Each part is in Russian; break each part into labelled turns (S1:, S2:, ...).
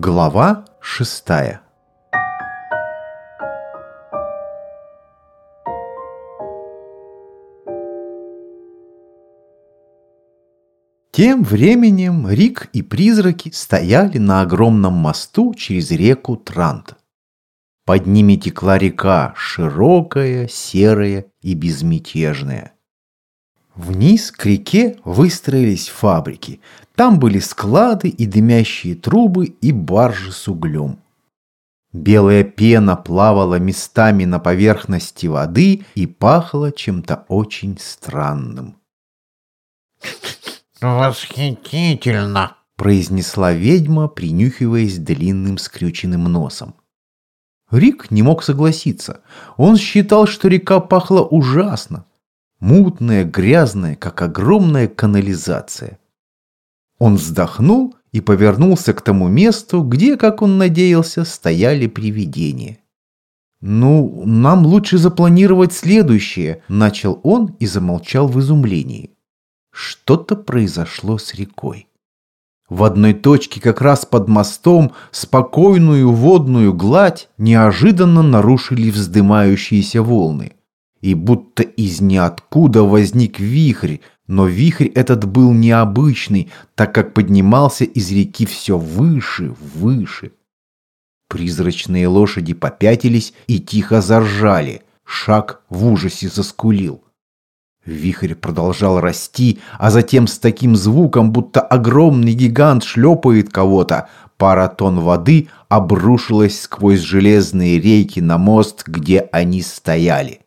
S1: Глава шестая Тем временем Рик и призраки стояли на огромном мосту через реку Трант. Под ними текла река, широкая, серая и безмятежная. Вниз к реке выстроились фабрики. Там были склады и дымящие трубы и баржи с углем. Белая пена плавала местами на поверхности воды и пахла чем-то очень странным.
S2: «Восхитительно!»
S1: – произнесла ведьма, принюхиваясь длинным скрюченным носом. Рик не мог согласиться. Он считал, что река пахла ужасно. Мутная, грязная, как огромная канализация. Он вздохнул и повернулся к тому месту, где, как он надеялся, стояли привидения. «Ну, нам лучше запланировать следующее», – начал он и замолчал в изумлении. Что-то произошло с рекой. В одной точке, как раз под мостом, спокойную водную гладь неожиданно нарушили вздымающиеся волны. И будто из ниоткуда возник вихрь, но вихрь этот был необычный, так как поднимался из реки все выше, выше. Призрачные лошади попятились и тихо заржали. Шаг в ужасе заскулил. Вихрь продолжал расти, а затем с таким звуком, будто огромный гигант шлепает кого-то, пара тонн воды обрушилась сквозь железные рейки на мост, где они стояли.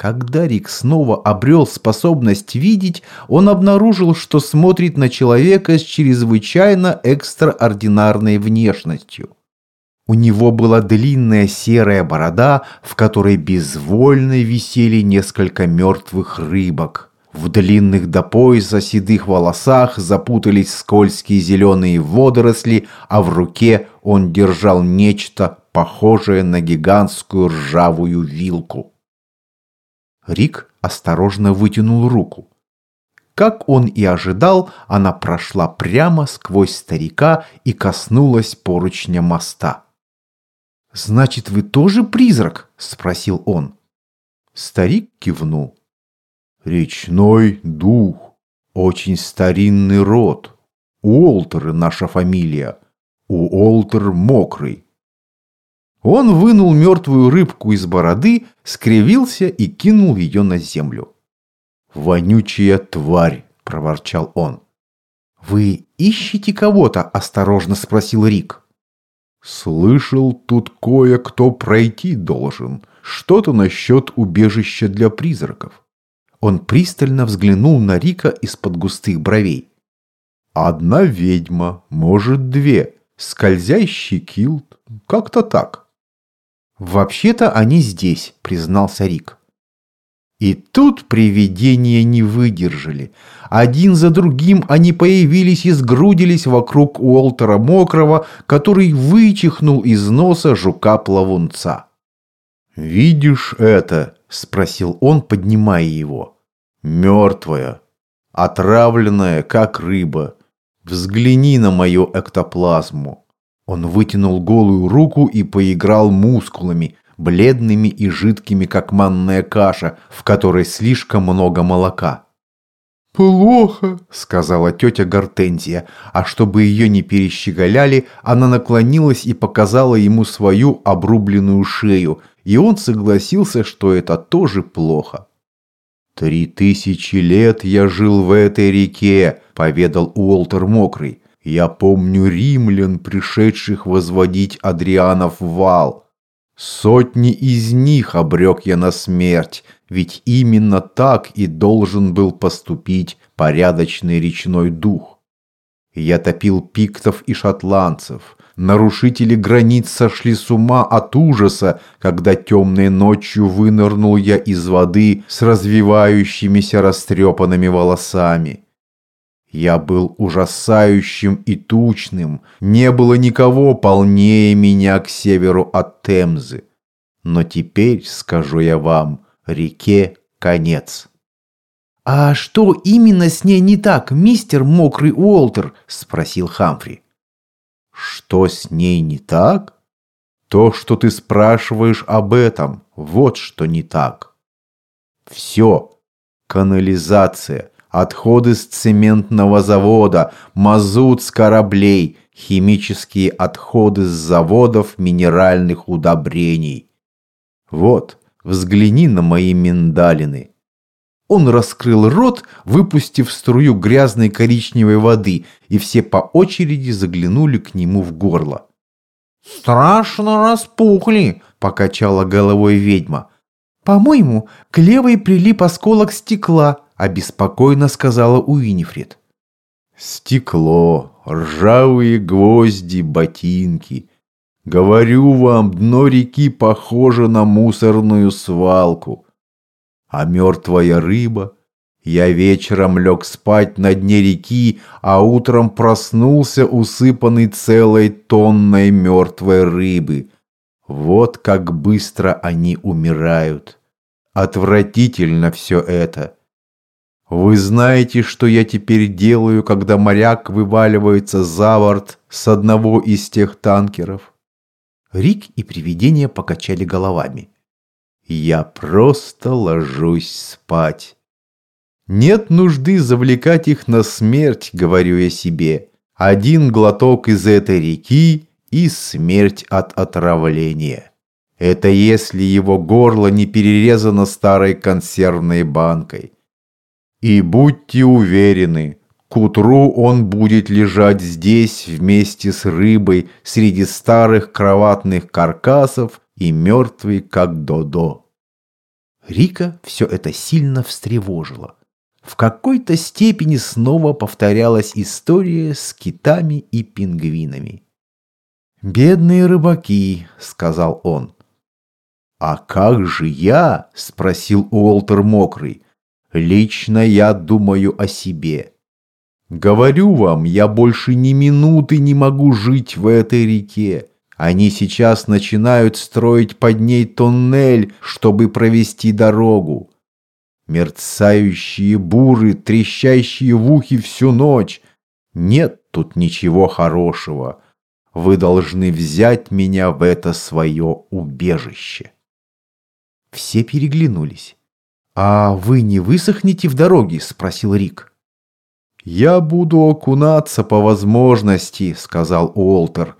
S1: Когда Рик снова обрел способность видеть, он обнаружил, что смотрит на человека с чрезвычайно экстраординарной внешностью. У него была длинная серая борода, в которой безвольно висели несколько мертвых рыбок. В длинных до пояса седых волосах запутались скользкие зеленые водоросли, а в руке он держал нечто похожее на гигантскую ржавую вилку. Рик осторожно вытянул руку. Как он и ожидал, она прошла прямо сквозь старика и коснулась поручня моста. «Значит, вы тоже призрак?» – спросил он. Старик кивнул. «Речной дух. Очень старинный род. Уолтер наша фамилия. Уолтер мокрый». Он вынул мертвую рыбку из бороды, скривился и кинул ее на землю. «Вонючая тварь!» – проворчал он. «Вы ищете кого-то?» – осторожно спросил Рик. Слышал, тут кое-кто пройти должен. Что-то насчет убежища для призраков. Он пристально взглянул на Рика из-под густых бровей. Одна ведьма, может две. Скользящий килт. Как-то так. Вообще-то они здесь, признался Рик. И тут привидения не выдержали. Один за другим они появились и сгрудились вокруг Уолтера Мокрого, который вычихнул из носа жука-плавунца. «Видишь это?» – спросил он, поднимая его. «Мертвая, отравленная, как рыба. Взгляни на мою эктоплазму». Он вытянул голую руку и поиграл мускулами, бледными и жидкими, как манная каша, в которой слишком много молока. «Плохо», — сказала тетя Гортензия, а чтобы ее не перещеголяли, она наклонилась и показала ему свою обрубленную шею, и он согласился, что это тоже плохо. «Три тысячи лет я жил в этой реке», — поведал Уолтер Мокрый. «Я помню римлян, пришедших возводить Адрианов вал. Сотни из них обрек я на смерть, ведь именно так и должен был поступить порядочный речной дух. Я топил пиктов и шотландцев. Нарушители границ сошли с ума от ужаса, когда темной ночью вынырнул я из воды с развивающимися растрепанными волосами. Я был ужасающим и тучным, не было никого полнее меня к северу от Темзы. Но теперь, скажу я вам, реке конец. «А что именно с ней не так, мистер Мокрый Уолтер?» – спросил Хамфри. Что с ней не так? То, что ты спрашиваешь об этом, вот что не так. Все. Канализация, отходы с цементного завода, мазут с кораблей, химические отходы с заводов минеральных удобрений. Вот, взгляни на мои миндалины. Он раскрыл рот, выпустив струю грязной коричневой воды, и все по очереди заглянули к нему в горло.
S2: «Страшно распухли», — покачала головой ведьма.
S3: «По-моему, к левой прилип осколок стекла», — обеспокоенно сказала Уинифред.
S1: «Стекло, ржавые гвозди, ботинки. Говорю вам, дно реки похоже на мусорную свалку. А мертвая рыба? Я вечером лег спать на дне реки, а утром проснулся, усыпанный целой тонной мертвой рыбы. Вот как быстро они умирают. Отвратительно все это. Вы знаете, что я теперь делаю, когда моряк вываливается за борт с одного из тех танкеров?
S3: Рик и привидение покачали головами.
S1: Я просто ложусь спать. Нет нужды завлекать их на смерть, говорю я себе. Один глоток из этой реки и смерть от отравления. Это если его горло не перерезано старой консервной банкой. И будьте уверены, к утру он будет лежать здесь вместе с рыбой среди старых кроватных каркасов и мертвый, как Додо.
S3: Рика все это сильно встревожило. В какой-то степени снова повторялась история с китами и пингвинами.
S1: «Бедные рыбаки», — сказал он. «А как же я?» — спросил Уолтер Мокрый. «Лично я думаю о себе. Говорю вам, я больше ни минуты не могу жить в этой реке. Они сейчас начинают строить под ней туннель, чтобы провести дорогу. Мерцающие буры, трещащие в ухе всю ночь. Нет тут ничего хорошего. Вы должны взять меня в это свое убежище.
S3: Все переглянулись. «А вы не высохнете в дороге?» – спросил Рик.
S1: «Я буду окунаться по возможности», — сказал Уолтер.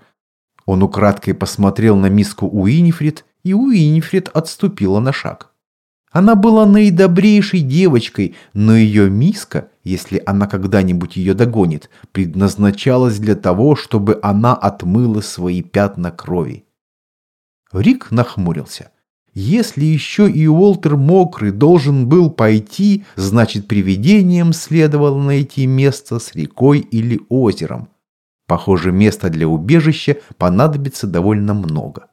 S1: Он украдкой посмотрел на миску Уинифрид, и Уинифрид отступила на шаг. Она была наидобрейшей девочкой, но ее миска, если она когда-нибудь ее догонит, предназначалась для того, чтобы она отмыла свои пятна крови. Рик нахмурился. Если еще и Уолтер Мокрый должен был пойти, значит привидением следовало найти место с рекой или озером. Похоже, места для убежища понадобится довольно много.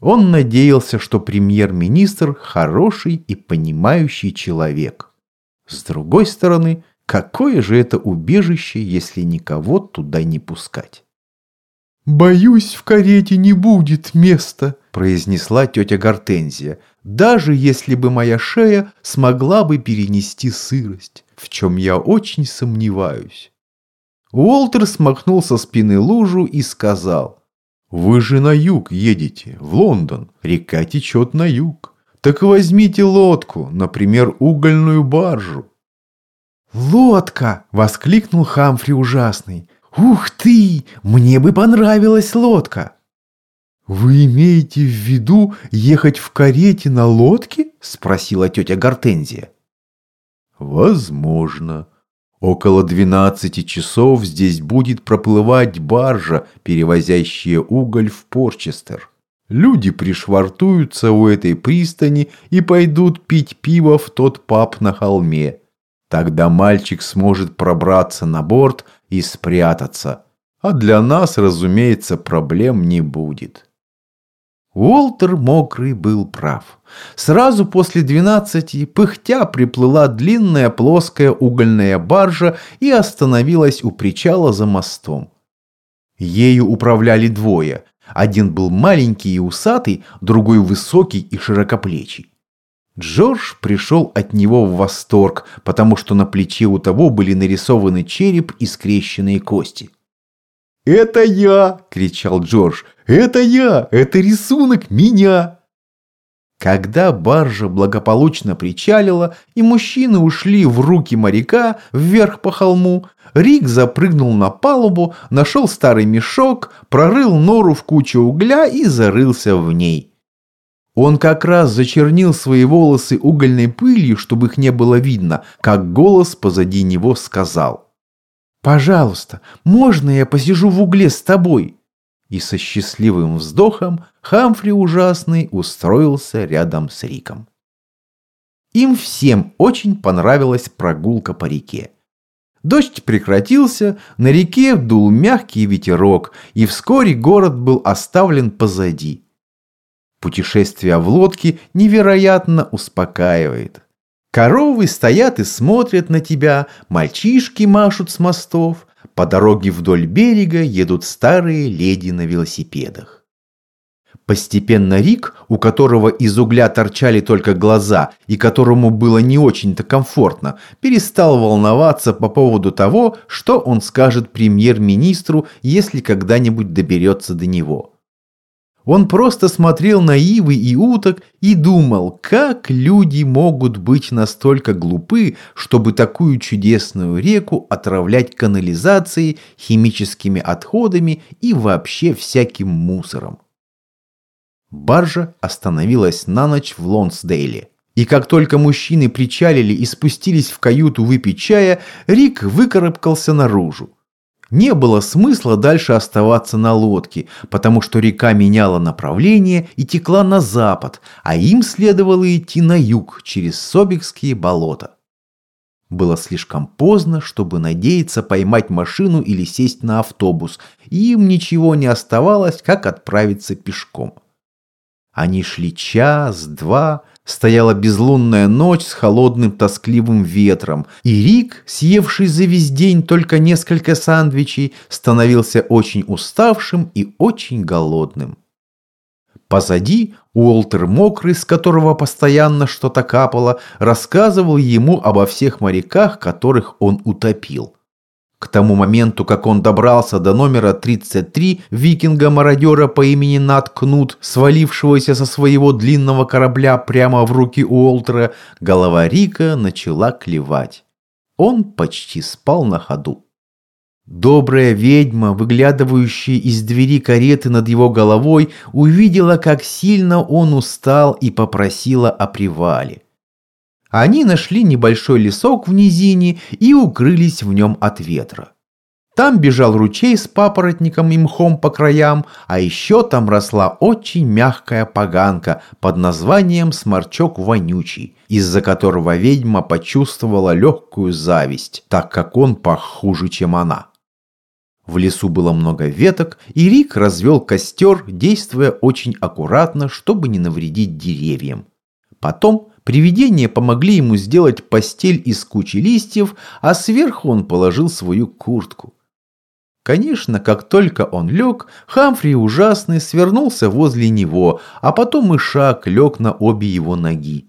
S1: Он надеялся, что премьер-министр хороший и понимающий человек. С другой стороны, какое же это убежище, если никого туда не пускать?
S3: «Боюсь, в карете не будет места», – произнесла тетя Гортензия, «даже если бы моя шея смогла бы перенести сырость, в чем я очень сомневаюсь». Уолтер смахнул со спины лужу и сказал, «Вы же на юг едете, в Лондон, река течет на юг. Так возьмите лодку, например, угольную баржу». «Лодка!» – воскликнул Хамфри ужасный. «Ух ты! Мне бы понравилась лодка!»
S1: «Вы имеете в виду ехать в карете на лодке?» – спросила тетя Гортензия. «Возможно. Около двенадцати часов здесь будет проплывать баржа, перевозящая уголь в Порчестер. Люди пришвартуются у этой пристани и пойдут пить пиво в тот паб на холме. Тогда мальчик сможет пробраться на борт и спрятаться. А для нас, разумеется, проблем не будет.
S3: Уолтер Мокрый был прав. Сразу после двенадцати пыхтя приплыла длинная плоская угольная баржа и остановилась у причала за мостом. Ею управляли двое. Один был маленький и усатый, другой высокий и широкоплечий. Джордж пришел от него в восторг, потому что на плече у того были нарисованы череп и скрещенные кости. «Это я!» – кричал Джордж. «Это я! Это рисунок меня!» Когда баржа благополучно причалила и мужчины ушли в руки моряка вверх по холму, Рик запрыгнул на палубу, нашел старый мешок, прорыл нору в кучу угля и зарылся в ней. Он как раз зачернил свои волосы угольной пылью, чтобы их не было видно, как голос позади него сказал. «Пожалуйста, можно я посижу в угле с тобой?» И со счастливым вздохом Хамфри ужасный устроился рядом с Риком. Им всем очень понравилась прогулка по реке. Дождь прекратился, на реке дул мягкий ветерок, и вскоре город был оставлен позади. Путешествие в лодке невероятно успокаивает. Коровы стоят и смотрят на тебя, мальчишки машут с мостов, по дороге вдоль берега едут старые леди на велосипедах. Постепенно Рик, у которого из угля торчали только глаза и которому было не очень-то комфортно, перестал волноваться по поводу того, что он скажет премьер-министру, если когда-нибудь доберется до него. Он просто смотрел на ивы и уток и думал, как люди могут быть настолько глупы, чтобы такую чудесную реку отравлять канализацией, химическими отходами и вообще всяким мусором. Баржа остановилась на ночь в Лонсдейле. И как только мужчины причалили и спустились в каюту выпить чая, Рик выкарабкался наружу. Не было смысла дальше оставаться на лодке, потому что река меняла направление и текла на запад, а им следовало идти на юг через Собикские болота. Было слишком поздно, чтобы надеяться поймать машину или сесть на автобус, и им ничего не оставалось, как отправиться пешком. Они шли час, два, стояла безлунная ночь с холодным тоскливым ветром, и Рик, съевший за весь день только несколько сандвичей, становился очень уставшим и очень голодным. Позади Уолтер Мокрый, с которого постоянно что-то капало, рассказывал ему обо всех моряках, которых он утопил. К тому моменту, как он добрался до номера 33 викинга-мародера по имени Нат Кнут, свалившегося со своего длинного корабля прямо в руки Уолтера, голова Рика начала клевать. Он почти спал на ходу. Добрая ведьма, выглядывающая из двери кареты над его головой, увидела, как сильно он устал и попросила о привале. Они нашли небольшой лесок в низине и укрылись в нем от ветра. Там бежал ручей с папоротником и мхом по краям, а еще там росла очень мягкая поганка под названием сморчок вонючий, из-за которого ведьма почувствовала легкую зависть, так как он пах хуже, чем она. В лесу было много веток, и Рик развел костер, действуя очень аккуратно, чтобы не навредить деревьям. Потом Привидения помогли ему сделать постель из кучи листьев, а сверху он положил свою куртку. Конечно, как только он лег, Хамфри ужасный свернулся возле него, а потом и шаг лег на обе его ноги.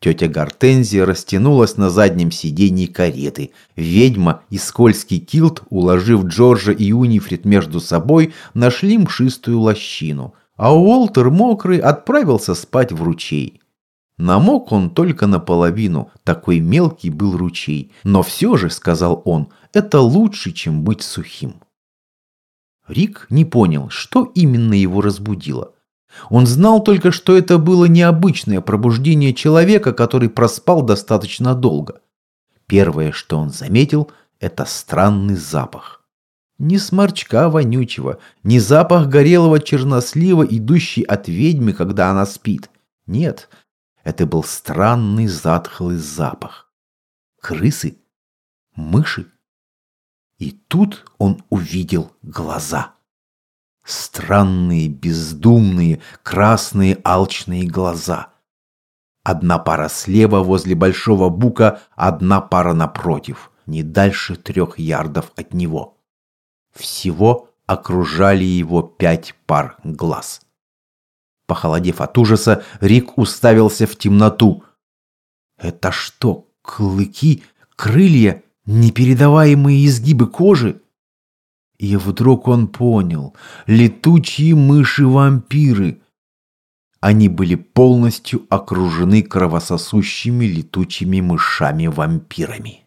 S3: Тетя Гортензия растянулась на заднем сиденье кареты. Ведьма и скользкий килт, уложив Джорджа и Унифрид между собой, нашли мшистую лощину. А Уолтер мокрый отправился спать в ручей. Намок он только наполовину, такой мелкий был ручей. Но все же, сказал он, это лучше, чем быть сухим. Рик не понял, что именно его разбудило. Он знал только, что это было необычное пробуждение человека, который проспал достаточно долго. Первое, что он заметил, это странный запах. Не сморчка вонючего, не запах горелого чернослива, идущий от ведьмы, когда она спит. Нет, это был странный затхлый запах. Крысы? Мыши? И тут он увидел глаза. Странные, бездумные, красные алчные глаза. Одна пара слева возле большого бука, одна пара напротив, не дальше трех ярдов от него. Всего окружали его пять пар глаз. Похолодев от ужаса, Рик уставился в темноту. «Это что, клыки, крылья, непередаваемые изгибы кожи?»
S1: И вдруг он понял. Летучие мыши-вампиры. Они были полностью окружены кровососущими летучими мышами-вампирами.